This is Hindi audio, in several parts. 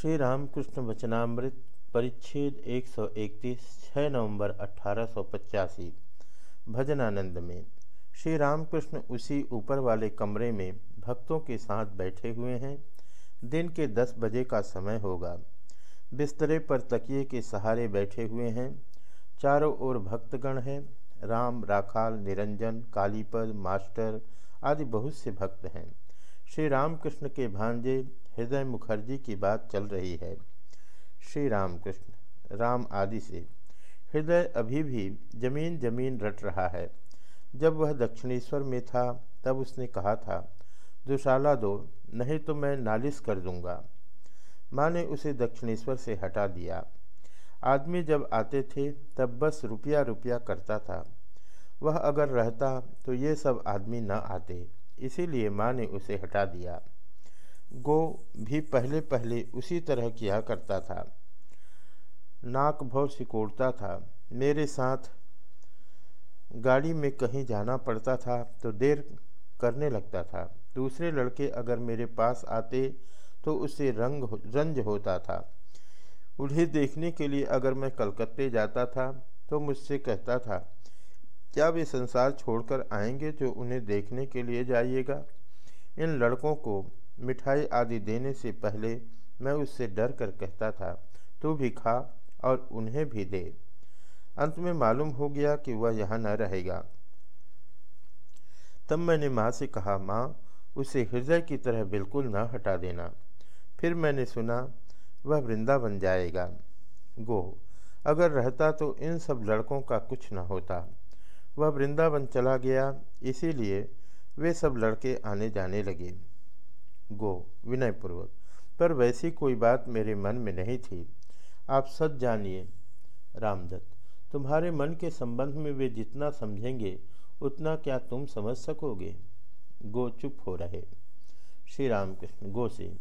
श्री रामकृष्ण वचनामृत, परिच्छेद 131 6 नवंबर अठारह भजनानंद में। श्री रामकृष्ण उसी ऊपर वाले कमरे में भक्तों के साथ बैठे हुए हैं। दिन के दस बजे का समय होगा। बिस्तरे पर तकिए के सहारे बैठे हुए हैं। चारों ओर भक्तगण हैं। राम, राखाल, निरंजन, कालीपद, मास्टर आदि बहुत से भक्त हैं। श्री रामकृष्ण के भांजे हृदय मुखर्जी की बात चल रही है। श्री रामकृष्ण, राम आदि से। हृदय अभी भी ज़मीन ज़मीन रट रहा है। जब वह दक्षिणेश्वर में था, तब उसने कहा था, दुशाला दो, नहीं तो मैं नालिश कर दूँगा। माँ ने उसे दक्षिणेश्वर से हटा दिया। आदमी जब आते थे, तब बस रुपया रुपया करता था। वह अगर रहता तो ये सब आदमी न आते, इसीलिए माँ ने उसे हटा दिया। गो भी पहले पहले उसी तरह किया करता था। नाक भव सिकोड़ता था। मेरे साथ गाड़ी में कहीं जाना पड़ता था तो देर करने लगता था। दूसरे लड़के अगर मेरे पास आते तो उससे रंग रंज होता था। उन्हें देखने के लिए अगर मैं कलकत्ते जाता था तो मुझसे कहता था, क्या वे संसार छोड़कर आएँगे जो उन्हें देखने के लिए जाइएगा? इन लड़कों को मिठाई आदि देने से पहले मैं उससे डर कर कहता था, तू भी खा और उन्हें भी दे। अंत में मालूम हो गया कि वह यहाँ न रहेगा। तब मैंने माँ से कहा, माँ, उसे हृदय की तरह बिल्कुल न हटा देना। फिर मैंने सुना, वह वृंदावन जाएगा। गो, अगर रहता तो इन सब लड़कों का कुछ न होता। वह वृंदावन चला गया, इसीलिए वे सब लड़के आने जाने लगे। गो, विनयपूर्वक। पर वैसी कोई बात मेरे मन में नहीं थी। आप सच जानिए, रामदत्त, तुम्हारे मन के संबंध में वे जितना समझेंगे, उतना क्या तुम समझ सकोगे? गो चुप हो रहे। श्री राम कृष्ण गो से,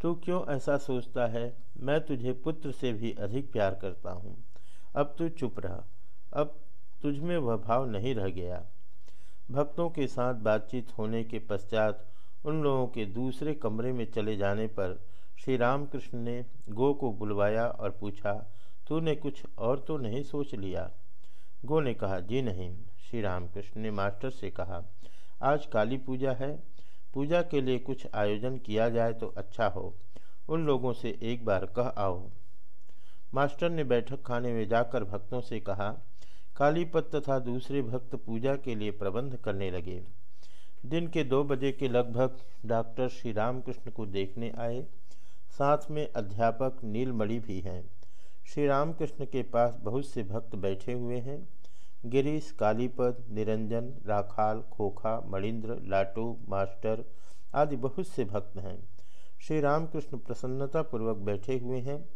तू क्यों ऐसा सोचता है? मैं तुझे पुत्र से भी अधिक प्यार करता हूँ। अब तू चुप रहा। अब तुझमें वह भाव नहीं रह गया। भक्तों के साथ बातचीत होने के पश्चात उन लोगों के दूसरे कमरे में चले जाने पर श्री रामकृष्ण ने गो को बुलवाया और पूछा, तूने कुछ और तो नहीं सोच लिया? गो ने कहा, जी नहीं। श्री रामकृष्ण ने मास्टर से कहा, आज काली पूजा है। पूजा के लिए कुछ आयोजन किया जाए तो अच्छा हो। उन लोगों से एक बार कह आओ। मास्टर ने बैठक खाने में जाकर भक्तों से कहा कालीपत तथा दूसरे भक्त पूजा के लिए प्रबंध करने लगे। दिन के दो बजे के लगभग डॉक्टर श्री रामकृष्ण को देखने आए। साथ में अध्यापक नीलमणि भी हैं। श्री रामकृष्ण के पास बहुत से भक्त बैठे हुए हैं। गिरीश, कालीपद, निरंजन, राखाल, खोखा, मणिंद्र, लाटू, मास्टर आदि बहुत से भक्त हैं। श्री रामकृष्ण प्रसन्नतापूर्वक बैठे हुए हैं।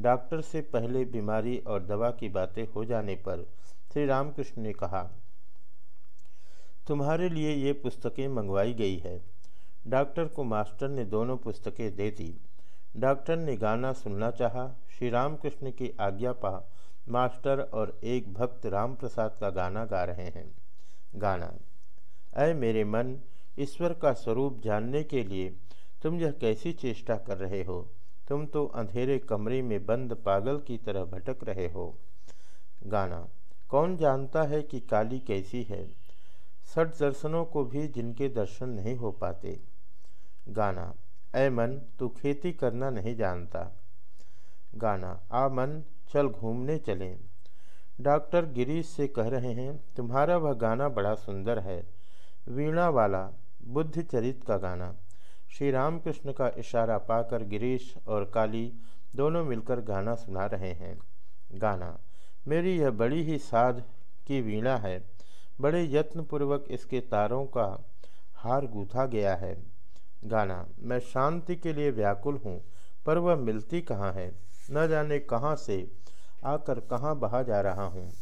डॉक्टर से पहले बीमारी और दवा की बातें हो जाने पर श्री रामकृष्ण ने कहा तुम्हारे लिए ये पुस्तकें मंगवाई गई है। डॉक्टर को मास्टर ने दोनों पुस्तकें दे दी। डॉक्टर ने गाना सुनना चाहा श्री रामकृष्ण की आज्ञा पा, मास्टर और एक भक्त राम प्रसाद का गाना गा रहे हैं। गाना अय मेरे मन, ईश्वर का स्वरूप जानने के लिए तुम यह कैसी चेष्टा कर रहे हो? तुम तो अंधेरे कमरे में बंद पागल की तरह भटक रहे हो। गाना, कौन जानता है कि काली कैसी है? सठ दर्शनों को भी जिनके दर्शन नहीं हो पाते। गाना, ऐ मन, तू खेती करना नहीं जानता। गाना, आ मन, चल घूमने चलें। डॉक्टर गिरीश से कह रहे हैं, तुम्हारा वह गाना बड़ा सुंदर है। वीणा वाला, बुद्ध चरित का गाना। श्री रामकृष्ण का इशारा पाकर गिरीश और काली दोनों मिलकर गाना सुना रहे हैं। गाना, मेरी यह बड़ी ही साध की वीणा है। बड़े यत्नपूर्वक इसके तारों का हार गूथा गया है। गाना, मैं शांति के लिए व्याकुल हूँ, पर वह मिलती कहाँ है? न जाने कहाँ से आकर कहाँ बहा जा रहा हूँ।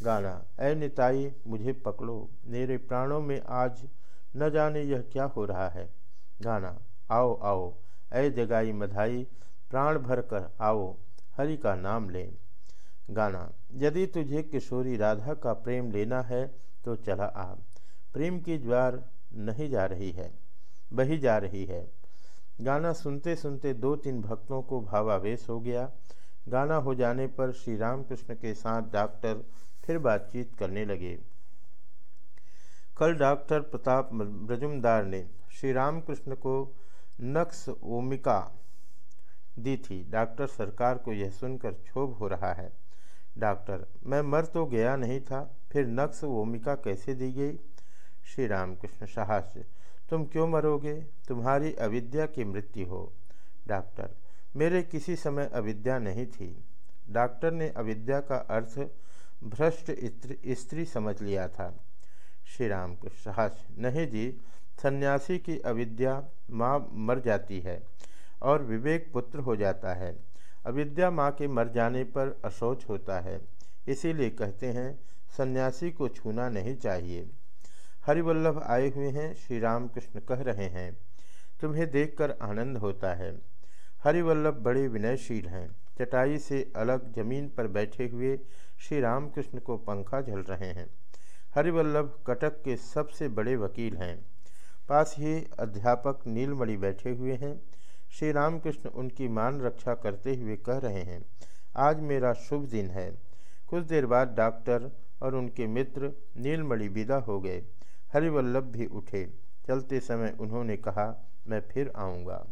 गाना, ऐ निताई, मुझे पकड़ो, मेरे प्राणों में आज न जाने यह क्या हो रहा है। गाना, आओ आओ, ऐ जगाई मधाई, प्राण भर कर आओ, हरि का नाम लें। गाना यदि तुझे किशोरी राधा का प्रेम लेना है तो चला आ। प्रेम की ज्वार नहीं जा रही है, बही जा रही है। गाना सुनते सुनते दो तीन भक्तों को भावावेश हो गया। गाना हो जाने पर श्री रामकृष्ण के साथ डॉक्टर फिर बातचीत करने लगे। कल डॉक्टर प्रताप ब्रजुमदार ने श्री रामकृष्ण को नक्स ओमिका दी थी। डॉक्टर सरकार को यह सुनकर क्षोभ हो रहा है। डॉक्टर, मैं मर तो गया नहीं था, फिर नक्स ओमिका कैसे दी गई? श्री रामकृष्ण साहस्य, तुम क्यों मरोगे? तुम्हारी अविद्या की मृत्यु हो। डॉक्टर, मेरे किसी समय अविद्या नहीं थी। डॉक्टर ने अविद्या का अर्थ भ्रष्ट स्त्री समझ लिया था। श्री राम साहस्य, नहीं जी, सन्यासी की अविद्या माँ मर जाती है और विवेक पुत्र हो जाता है। अविद्या माँ के मर जाने पर अशौच होता है। इसीलिए कहते हैं, सन्यासी को छूना नहीं चाहिए। हरिवल्लभ आए हुए हैं श्री राम कृष्ण कह रहे हैं, तुम्हें देखकर आनंद होता है हरिवल्लभ बड़े विनयशील हैं। चटाई से अलग ज़मीन पर बैठे हुए श्री रामकृष्ण को पंखा झल रहे हैं। हरिवल्लभ कटक के सबसे बड़े वकील हैं। पास ही अध्यापक नीलमणि बैठे हुए हैं। श्री रामकृष्ण उनकी मान रक्षा करते हुए कह रहे हैं, आज मेरा शुभ दिन है। कुछ देर बाद डॉक्टर और उनके मित्र नीलमणि विदा हो गए। हरिवल्लभ भी उठे। चलते समय उन्होंने कहा, मैं फिर आऊँगा।